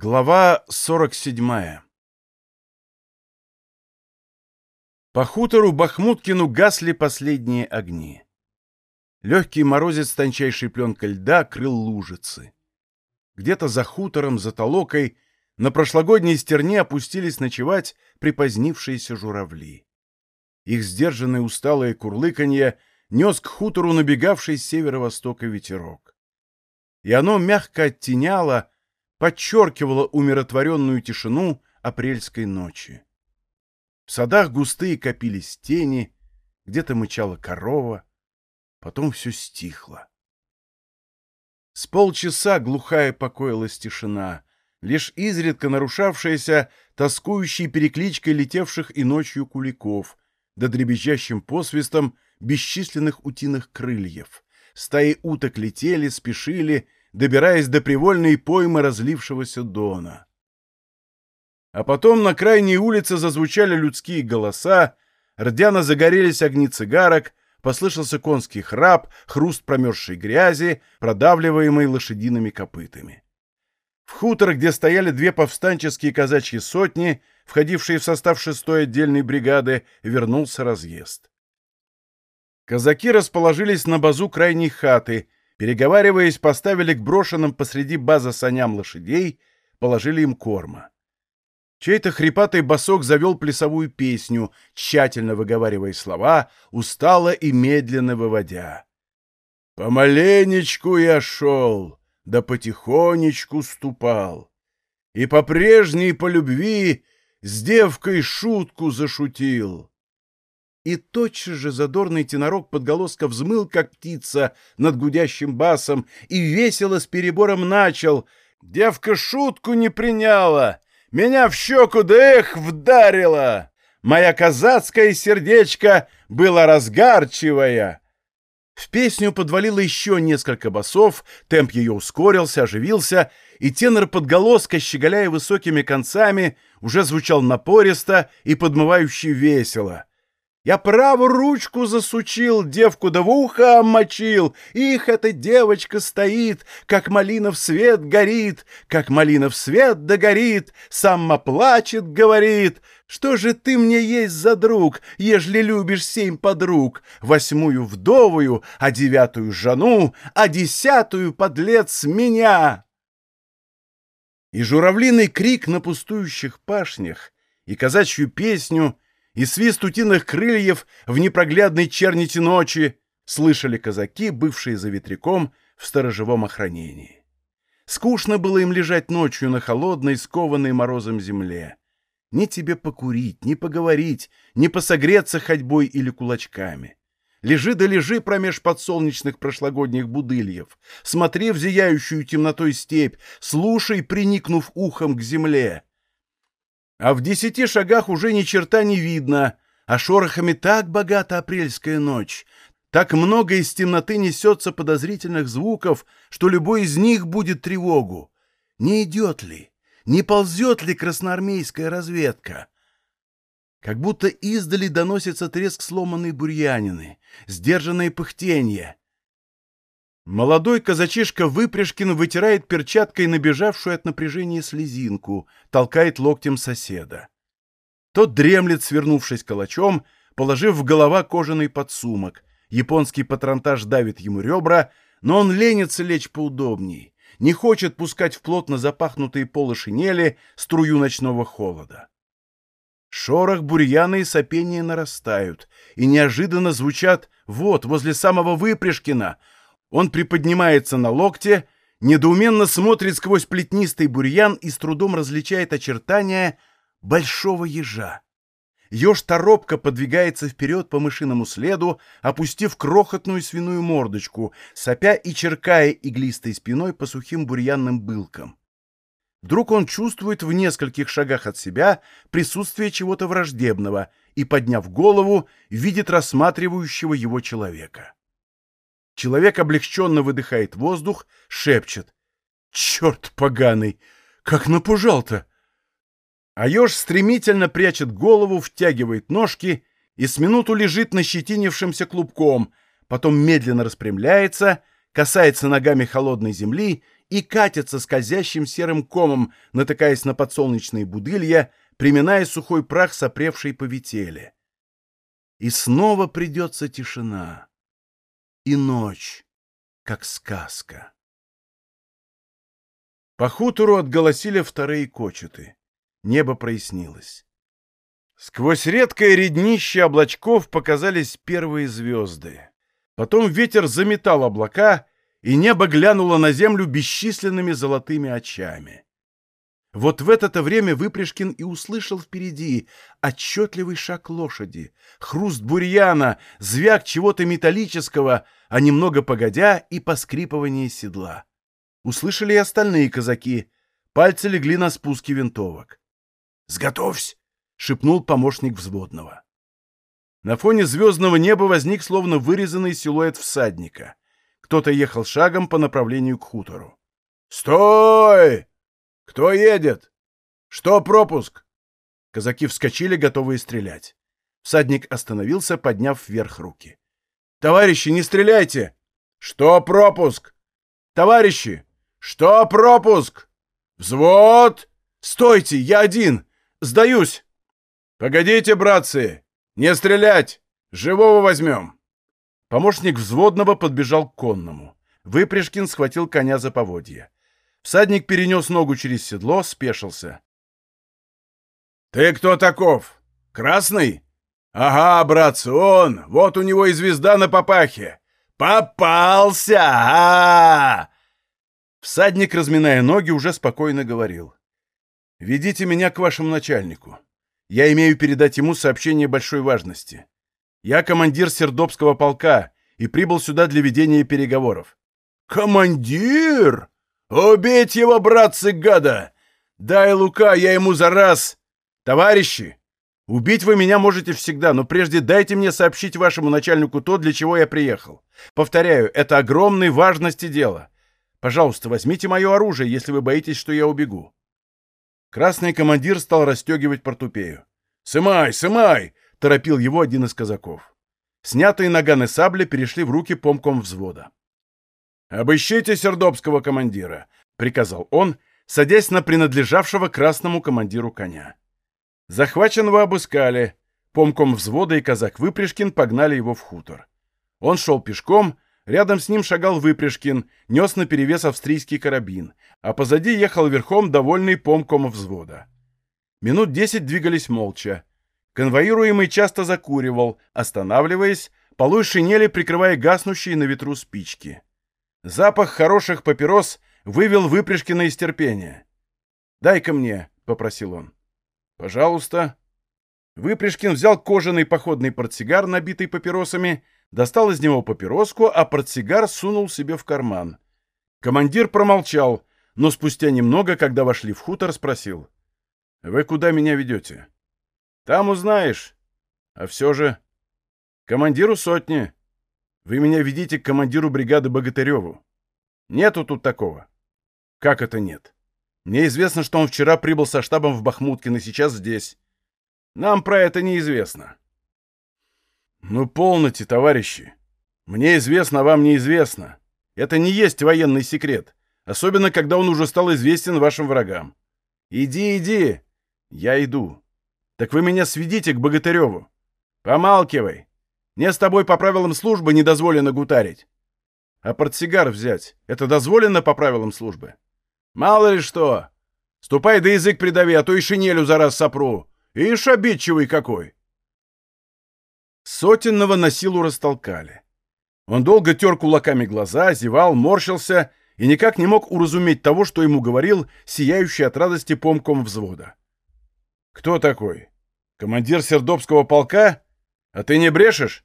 Глава 47 По хутору Бахмуткину гасли последние огни. Легкий морозец тончайшей пленкой льда крыл лужицы. Где-то за хутором, за толокой, на прошлогодней стерне опустились ночевать припозднившиеся журавли. Их сдержанное усталое курлыканье нес к хутору набегавший с северо-востока ветерок. И оно мягко оттеняло, подчеркивало умиротворенную тишину апрельской ночи. В садах густые копились тени, где-то мычала корова, потом все стихло. С полчаса глухая покоилась тишина, лишь изредка нарушавшаяся тоскующей перекличкой летевших и ночью куликов, да дребезжащим посвистом бесчисленных утиных крыльев. Стаи уток летели, спешили, добираясь до привольной поймы разлившегося дона. А потом на крайней улице зазвучали людские голоса, рдяно загорелись огни цигарок, послышался конский храп, хруст промерзшей грязи, продавливаемой лошадиными копытами. В хутор, где стояли две повстанческие казачьи сотни, входившие в состав шестой отдельной бригады, вернулся разъезд. Казаки расположились на базу крайней хаты, Переговариваясь, поставили к брошенным посреди база саням лошадей, положили им корма. Чей-то хрипатый босок завел плясовую песню, тщательно выговаривая слова, устало и медленно выводя. «Помаленечку я шел, да потихонечку ступал, и по прежней по любви с девкой шутку зашутил и тотчас же задорный тенорок подголоска взмыл, как птица, над гудящим басом, и весело с перебором начал. «Девка шутку не приняла, меня в щеку да эх вдарила! Моя казацкое сердечко было разгарчивая!» В песню подвалило еще несколько басов, темп ее ускорился, оживился, и тенор подголоска, щеголяя высокими концами, уже звучал напористо и подмывающе весело. Я правую ручку засучил, девку да в ухо омочил. Их эта девочка стоит, как малина в свет горит, как малина в свет да горит. Сама плачет, говорит, что же ты мне есть за друг, ежели любишь семь подруг, восьмую вдовую, а девятую жену, а десятую подлец меня. И журавлиный крик на пустующих пашнях, и казачью песню — и свист утиных крыльев в непроглядной черните ночи слышали казаки, бывшие за ветряком в сторожевом охранении. Скучно было им лежать ночью на холодной, скованной морозом земле. Ни тебе покурить, ни поговорить, ни посогреться ходьбой или кулачками. Лежи да лежи промеж подсолнечных прошлогодних будыльев, смотри в зияющую темнотой степь, слушай, приникнув ухом к земле — а в десяти шагах уже ни черта не видно, а шорохами так богата апрельская ночь, так много из темноты несется подозрительных звуков, что любой из них будет тревогу. Не идет ли, не ползет ли красноармейская разведка? Как будто издали доносится треск сломанной бурьянины, сдержанное пыхтенье, Молодой казачишка Выпряжкин вытирает перчаткой набежавшую от напряжения слезинку, толкает локтем соседа. Тот дремлет, свернувшись калачом, положив в голова кожаный подсумок. Японский патронтаж давит ему ребра, но он ленится лечь поудобней, не хочет пускать в плотно запахнутые полы шинели струю ночного холода. Шорох бурьяна и сопения нарастают, и неожиданно звучат вот, возле самого Выпряжкина — он приподнимается на локте, недоуменно смотрит сквозь плетнистый бурьян и с трудом различает очертания большого ежа. Еж торопко подвигается вперед по мышиному следу, опустив крохотную свиную мордочку, сопя и черкая иглистой спиной по сухим бурьянным былкам. Вдруг он чувствует в нескольких шагах от себя присутствие чего-то враждебного и, подняв голову, видит рассматривающего его человека. Человек облегченно выдыхает воздух, шепчет. «Черт поганый! Как напужал-то!» А стремительно прячет голову, втягивает ножки и с минуту лежит нащетинившимся клубком, потом медленно распрямляется, касается ногами холодной земли и катятся скользящим серым комом, натыкаясь на подсолнечные будылья, приминая сухой прах, сопревший по ветеле. И снова придется тишина. И ночь, как сказка. По хутору отголосили вторые кочеты. Небо прояснилось. Сквозь редкое реднище облачков показались первые звезды. Потом ветер заметал облака, и небо глянуло на землю бесчисленными золотыми очами. Вот в это-то время Выпряжкин и услышал впереди отчетливый шаг лошади, хруст бурьяна, звяк чего-то металлического, а немного погодя и поскрипывание седла. Услышали и остальные казаки. Пальцы легли на спуске винтовок. «Сготовься!» — шепнул помощник взводного. На фоне звездного неба возник словно вырезанный силуэт всадника. Кто-то ехал шагом по направлению к хутору. «Стой! Кто едет? Что пропуск?» Казаки вскочили, готовые стрелять. Всадник остановился, подняв вверх руки. «Товарищи, не стреляйте!» «Что пропуск?» «Товарищи, «Что пропуск? Взвод! Стойте, я один! Сдаюсь!» «Погодите, братцы! Не стрелять! Живого возьмем!» Помощник взводного подбежал к конному. Выпряжкин схватил коня за поводья. Всадник перенес ногу через седло, спешился. «Ты кто таков? Красный?» «Ага, братцы, он! Вот у него и звезда на папахе! Попался! А, -а, -а, Всадник, разминая ноги, уже спокойно говорил. «Ведите меня к вашему начальнику. Я имею передать ему сообщение большой важности. Я командир Сердобского полка и прибыл сюда для ведения переговоров». «Командир? Убить его, братцы, гада! Дай Лука, я ему за раз! Товарищи, убить вы меня можете всегда, но прежде дайте мне сообщить вашему начальнику то, для чего я приехал. Повторяю, это огромной важности дело». Пожалуйста, возьмите мое оружие, если вы боитесь, что я убегу». Красный командир стал расстегивать портупею. «Сымай, сымай!» — торопил его один из казаков. Снятые наганы сабли перешли в руки помком взвода. «Обыщите сердобского командира», — приказал он, садясь на принадлежавшего красному командиру коня. Захваченного обыскали. Помком взвода и казак Выпряжкин погнали его в хутор. Он шел пешком, Рядом с ним шагал Выпряжкин, нес наперевес австрийский карабин, а позади ехал верхом довольный помком взвода. Минут десять двигались молча. Конвоируемый часто закуривал, останавливаясь, полой шинели прикрывая гаснущие на ветру спички. Запах хороших папирос вывел Выпряжкина из терпения. «Дай-ка мне», — попросил он. «Пожалуйста». Выпряжкин взял кожаный походный портсигар, набитый папиросами, достал из него папироску, а портсигар сунул себе в карман. Командир промолчал, но спустя немного, когда вошли в хутор, спросил. «Вы куда меня ведете?» «Там узнаешь. А все же...» «Командиру сотни. Вы меня ведите к командиру бригады Богатыреву. Нету тут такого». «Как это нет?» «Мне известно, что он вчера прибыл со штабом в Бахмуткин и сейчас здесь. Нам про это неизвестно». «Ну, полноте, товарищи. Мне известно, а вам неизвестно. Это не есть военный секрет, особенно когда он уже стал известен вашим врагам. Иди, иди. Я иду. Так вы меня сведите к Богатыреву. Помалкивай. Мне с тобой по правилам службы не дозволено гутарить. А портсигар взять — это дозволено по правилам службы? Мало ли что. Ступай да язык придави, а то и шинелю за раз сопру. Ишь, обидчивый какой. Сотенного на силу растолкали. Он долго тер кулаками глаза, зевал, морщился и никак не мог уразуметь того, что ему говорил сияющий от радости помком взвода. «Кто такой? Командир Сердобского полка? А ты не брешешь?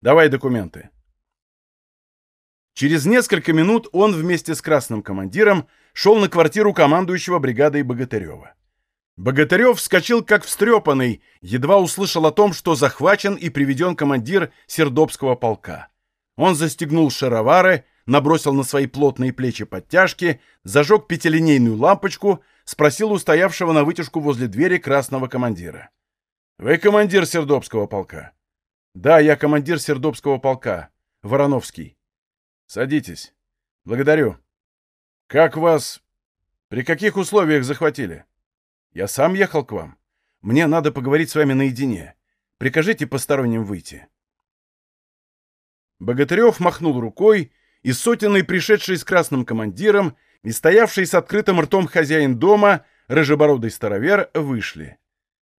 Давай документы». Через несколько минут он вместе с красным командиром шел на квартиру командующего бригадой Богатырева. Богатырев вскочил как встрепанный, едва услышал о том, что захвачен и приведен командир Сердобского полка. Он застегнул шаровары, набросил на свои плотные плечи подтяжки, зажег пятилинейную лампочку, спросил у стоявшего на вытяжку возле двери красного командира. «Вы командир Сердобского полка?» «Да, я командир Сердобского полка. Вороновский». «Садитесь. Благодарю». Как вас... При каких условиях захватили? Я сам ехал к вам. Мне надо поговорить с вами наедине. Прикажите посторонним выйти. Богатырев махнул рукой, и сотенный, пришедший с красным командиром, и стоявший с открытым ртом хозяин дома, рыжебородый старовер, вышли.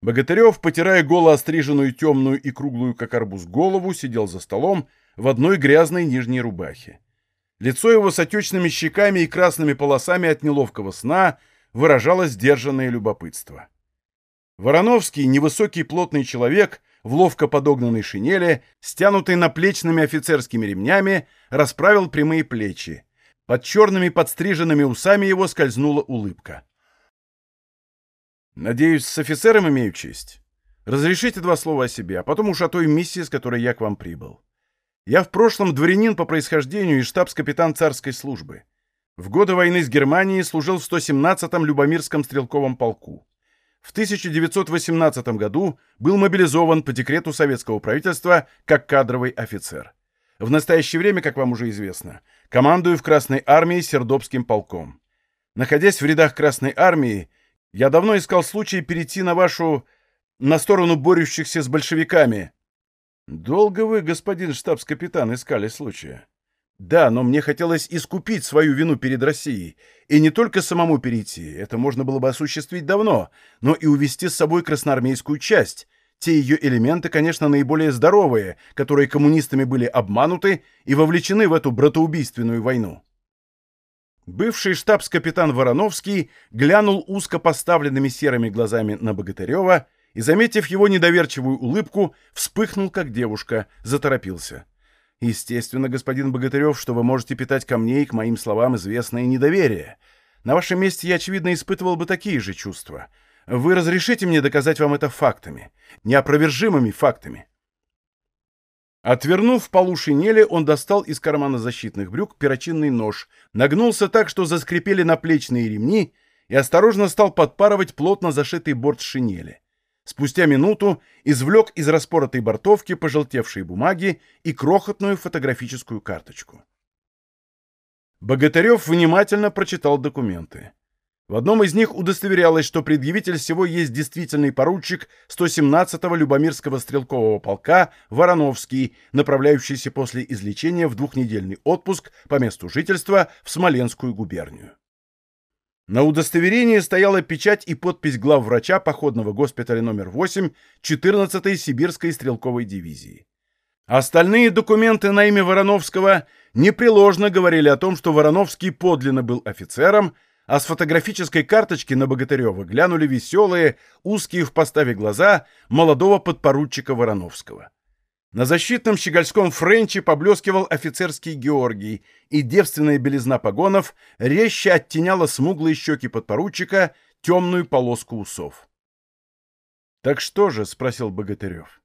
Богатырев, потирая голо остриженную темную и круглую, как арбуз, голову, сидел за столом в одной грязной нижней рубахе. Лицо его с отечными щеками и красными полосами от неловкого сна выражало сдержанное любопытство. Вороновский, невысокий плотный человек, в ловко подогнанной шинели, стянутой наплечными офицерскими ремнями, расправил прямые плечи. Под черными подстриженными усами его скользнула улыбка. Надеюсь, с офицером имею честь. Разрешите два слова о себе, а потом уж о той миссии, с которой я к вам прибыл. Я в прошлом дворянин по происхождению и штабс-капитан царской службы. В годы войны с Германией служил в 117-м Любомирском стрелковом полку. В 1918 году был мобилизован по декрету советского правительства как кадровый офицер. В настоящее время, как вам уже известно, командую в Красной армии Сердобским полком. Находясь в рядах Красной армии, я давно искал случай перейти на вашу... на сторону борющихся с большевиками. Долго вы, господин штабс-капитан, искали случая. Да, но мне хотелось искупить свою вину перед Россией. И не только самому перейти, это можно было бы осуществить давно, но и увести с собой красноармейскую часть. Те ее элементы, конечно, наиболее здоровые, которые коммунистами были обмануты и вовлечены в эту братоубийственную войну. Бывший штабс-капитан Вороновский глянул узко поставленными серыми глазами на Богатырева и, заметив его недоверчивую улыбку, вспыхнул, как девушка, заторопился. «Естественно, господин Богатырев, что вы можете питать ко мне и к моим словам известное недоверие. На вашем месте я, очевидно, испытывал бы такие же чувства. Вы разрешите мне доказать вам это фактами, неопровержимыми фактами?» Отвернув полу шинели, он достал из кармана защитных брюк перочинный нож, нагнулся так, что заскрипели наплечные ремни, и осторожно стал подпарывать плотно зашитый борт шинели. Спустя минуту извлек из распоротой бортовки пожелтевшие бумаги и крохотную фотографическую карточку. Богатырев внимательно прочитал документы. В одном из них удостоверялось, что предъявитель всего есть действительный поручик 117-го Любомирского стрелкового полка Вороновский, направляющийся после излечения в двухнедельный отпуск по месту жительства в Смоленскую губернию. На удостоверении стояла печать и подпись главврача походного госпиталя номер 8 14-й Сибирской стрелковой дивизии. Остальные документы на имя Вороновского непреложно говорили о том, что Вороновский подлинно был офицером, а с фотографической карточки на Богатырева глянули веселые, узкие в поставе глаза молодого подпоручика Вороновского. На защитном щегольском френче поблескивал офицерский Георгий, и девственная белизна погонов резче оттеняла смуглые щеки подпоручика темную полоску усов. «Так что же?» — спросил Богатырев.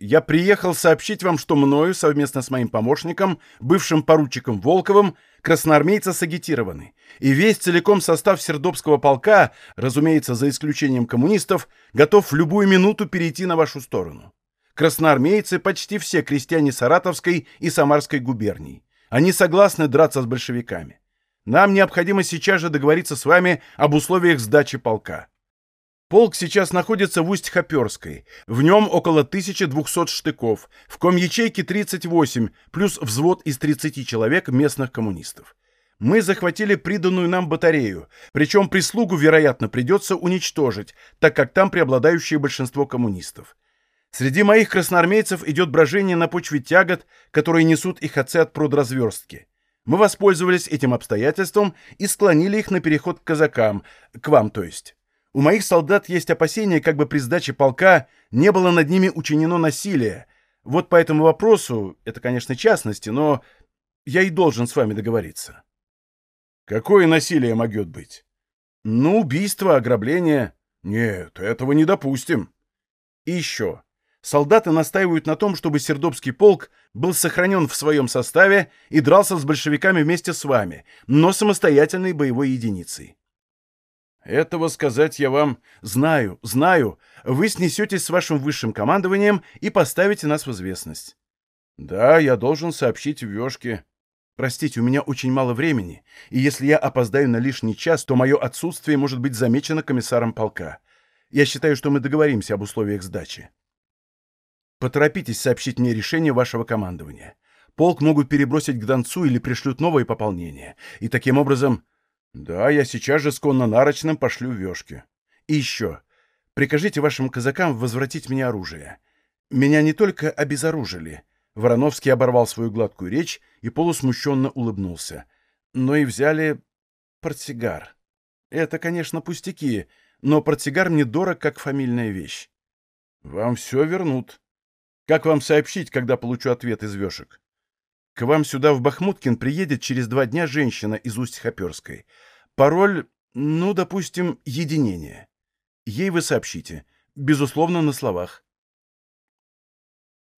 Я приехал сообщить вам, что мною, совместно с моим помощником, бывшим поручиком Волковым, красноармейцы сагитированы, и весь целиком состав Сердобского полка, разумеется, за исключением коммунистов, готов в любую минуту перейти на вашу сторону. Красноармейцы почти все крестьяне Саратовской и Самарской губерний. Они согласны драться с большевиками. Нам необходимо сейчас же договориться с вами об условиях сдачи полка. Полк сейчас находится в Усть-Хоперской. В нем около 1200 штыков, в ком ячейки 38, плюс взвод из 30 человек местных коммунистов. Мы захватили приданную нам батарею, причем прислугу, вероятно, придется уничтожить, так как там преобладающее большинство коммунистов. Среди моих красноармейцев идет брожение на почве тягот, которые несут их отцы от продразверстки. Мы воспользовались этим обстоятельством и склонили их на переход к казакам, к вам, то есть. У моих солдат есть опасения, как бы при сдаче полка не было над ними учинено насилие. Вот по этому вопросу, это, конечно, частности, но я и должен с вами договориться. Какое насилие могет быть? Ну, убийство, ограбление. Нет, этого не допустим. И еще. Солдаты настаивают на том, чтобы Сердобский полк был сохранен в своем составе и дрался с большевиками вместе с вами, но самостоятельной боевой единицей. Этого сказать я вам знаю, знаю. Вы снесетесь с вашим высшим командованием и поставите нас в известность. Да, я должен сообщить в Вешке. Простите, у меня очень мало времени, и если я опоздаю на лишний час, то мое отсутствие может быть замечено комиссаром полка. Я считаю, что мы договоримся об условиях сдачи. Поторопитесь сообщить мне решение вашего командования. Полк могут перебросить к Донцу или пришлют новое пополнение. И таким образом... Да, я сейчас же с конно-нарочным пошлю вешки. И еще. Прикажите вашим казакам возвратить мне оружие. Меня не только обезоружили. Вороновский оборвал свою гладкую речь и полусмущенно улыбнулся. Но и взяли портсигар. Это, конечно, пустяки, но портсигар мне дорог, как фамильная вещь. Вам все вернут. Как вам сообщить, когда получу ответ из вешек? К вам сюда в Бахмуткин приедет через два дня женщина из Усть-Хоперской. Пароль, ну, допустим, единение. Ей вы сообщите. Безусловно, на словах.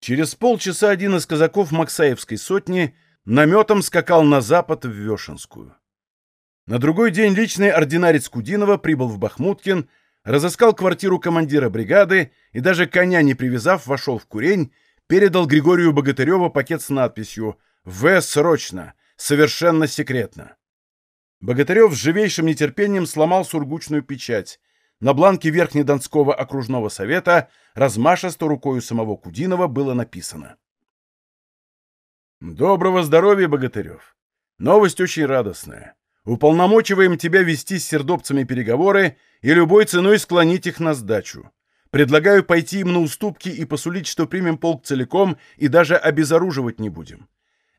Через полчаса один из казаков Максаевской сотни наметом скакал на запад в Вешенскую. На другой день личный ординарец Кудинова прибыл в Бахмуткин, разыскал квартиру командира бригады и даже коня не привязав, вошел в курень, передал Григорию Богатыреву пакет с надписью «В. Срочно! Совершенно секретно!». Богатырев с живейшим нетерпением сломал сургучную печать. На бланке Верхнедонского окружного совета размашисто рукою самого Кудинова было написано. «Доброго здоровья, Богатырев! Новость очень радостная. Уполномочиваем тебя вести с сердобцами переговоры и любой ценой склонить их на сдачу. Предлагаю пойти им на уступки и посулить, что примем полк целиком и даже обезоруживать не будем.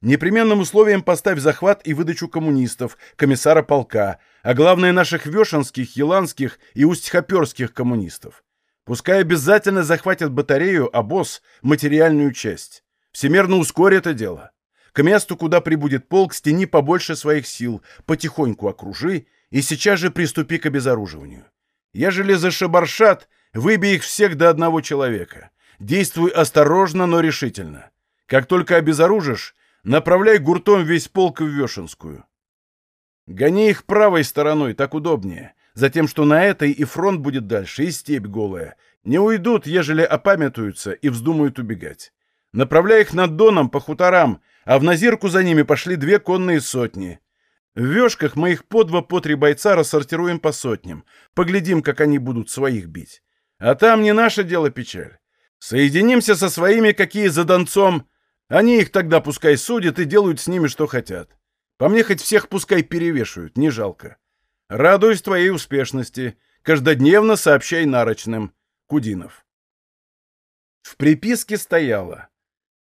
Непременным условием поставь захват и выдачу коммунистов, комиссара полка, а главное наших вешенских, еланских и устьхоперских коммунистов. Пускай обязательно захватят батарею, а босс — материальную часть. Всемерно ускорь это дело. К месту, куда прибудет полк, стяни побольше своих сил, потихоньку окружи и сейчас же приступи к обезоруживанию. Ежели за шабаршат, выбей их всех до одного человека. Действуй осторожно, но решительно. Как только обезоружишь, направляй гуртом весь полк в Вешенскую. Гони их правой стороной, так удобнее. Затем, что на этой и фронт будет дальше, и степь голая. Не уйдут, ежели опамятуются и вздумают убегать. Направляй их над Доном по хуторам, а в Назирку за ними пошли две конные сотни. В вешках мы их по два, по три бойца рассортируем по сотням. Поглядим, как они будут своих бить. А там не наше дело печаль. Соединимся со своими, какие за донцом. Они их тогда пускай судят и делают с ними, что хотят. По мне хоть всех пускай перевешивают, не жалко. Радуюсь твоей успешности. Каждодневно сообщай нарочным. Кудинов. В приписке стояло.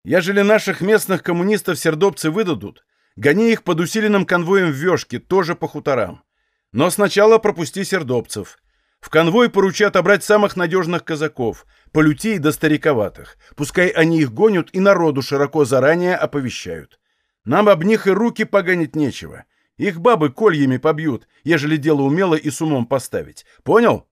Ежели наших местных коммунистов сердобцы выдадут, гони их под усиленным конвоем в вешке, тоже по хуторам. Но сначала пропусти сердобцев. В конвой поручи отобрать самых надежных казаков, полютей до стариковатых. Пускай они их гонят и народу широко заранее оповещают. Нам об них и руки поганить нечего. Их бабы кольями побьют, ежели дело умело и с умом поставить. Понял?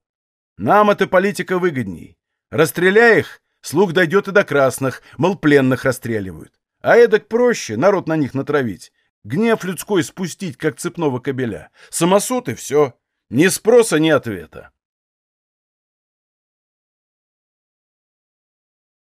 Нам эта политика выгодней. Расстреляй их, Слух дойдет и до красных, мол, пленных расстреливают. А эдак проще народ на них натравить. Гнев людской спустить, как цепного кобеля. Самосуд и все. Ни спроса, ни ответа.